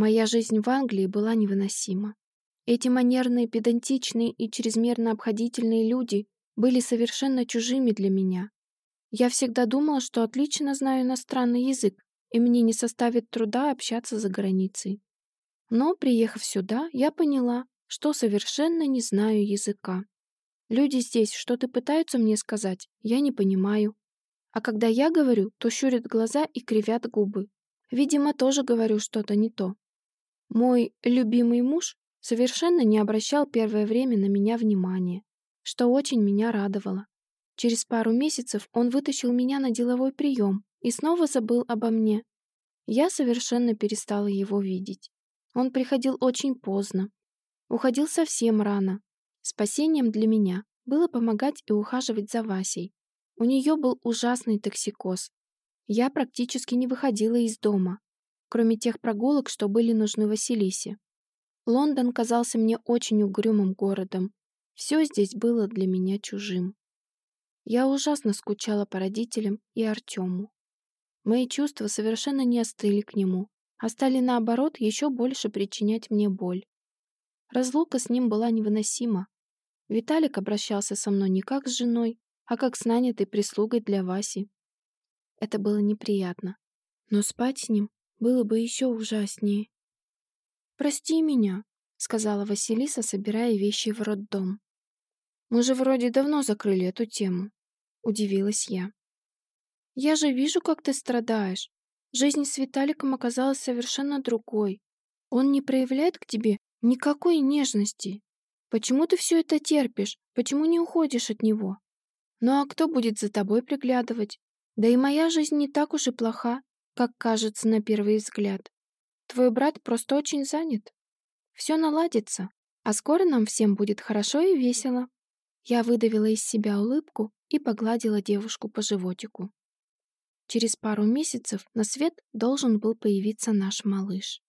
Моя жизнь в Англии была невыносима. Эти манерные, педантичные и чрезмерно обходительные люди были совершенно чужими для меня. Я всегда думала, что отлично знаю иностранный язык, и мне не составит труда общаться за границей. Но, приехав сюда, я поняла, что совершенно не знаю языка. Люди здесь что-то пытаются мне сказать, я не понимаю. А когда я говорю, то щурят глаза и кривят губы. Видимо, тоже говорю что-то не то. Мой любимый муж совершенно не обращал первое время на меня внимания, что очень меня радовало. Через пару месяцев он вытащил меня на деловой прием и снова забыл обо мне. Я совершенно перестала его видеть. Он приходил очень поздно, уходил совсем рано. Спасением для меня было помогать и ухаживать за Васей. У нее был ужасный токсикоз. Я практически не выходила из дома, кроме тех прогулок, что были нужны Василисе. Лондон казался мне очень угрюмым городом. Все здесь было для меня чужим. Я ужасно скучала по родителям и Артему. Мои чувства совершенно не остыли к нему, а стали, наоборот, еще больше причинять мне боль. Разлука с ним была невыносима. Виталик обращался со мной не как с женой, а как с нанятой прислугой для Васи. Это было неприятно. Но спать с ним было бы еще ужаснее. «Прости меня», — сказала Василиса, собирая вещи в роддом. «Мы же вроде давно закрыли эту тему», — удивилась я. «Я же вижу, как ты страдаешь. Жизнь с Виталиком оказалась совершенно другой. Он не проявляет к тебе никакой нежности. Почему ты все это терпишь? Почему не уходишь от него? Ну а кто будет за тобой приглядывать? Да и моя жизнь не так уж и плоха, как кажется на первый взгляд. Твой брат просто очень занят. Все наладится, а скоро нам всем будет хорошо и весело. Я выдавила из себя улыбку и погладила девушку по животику. Через пару месяцев на свет должен был появиться наш малыш.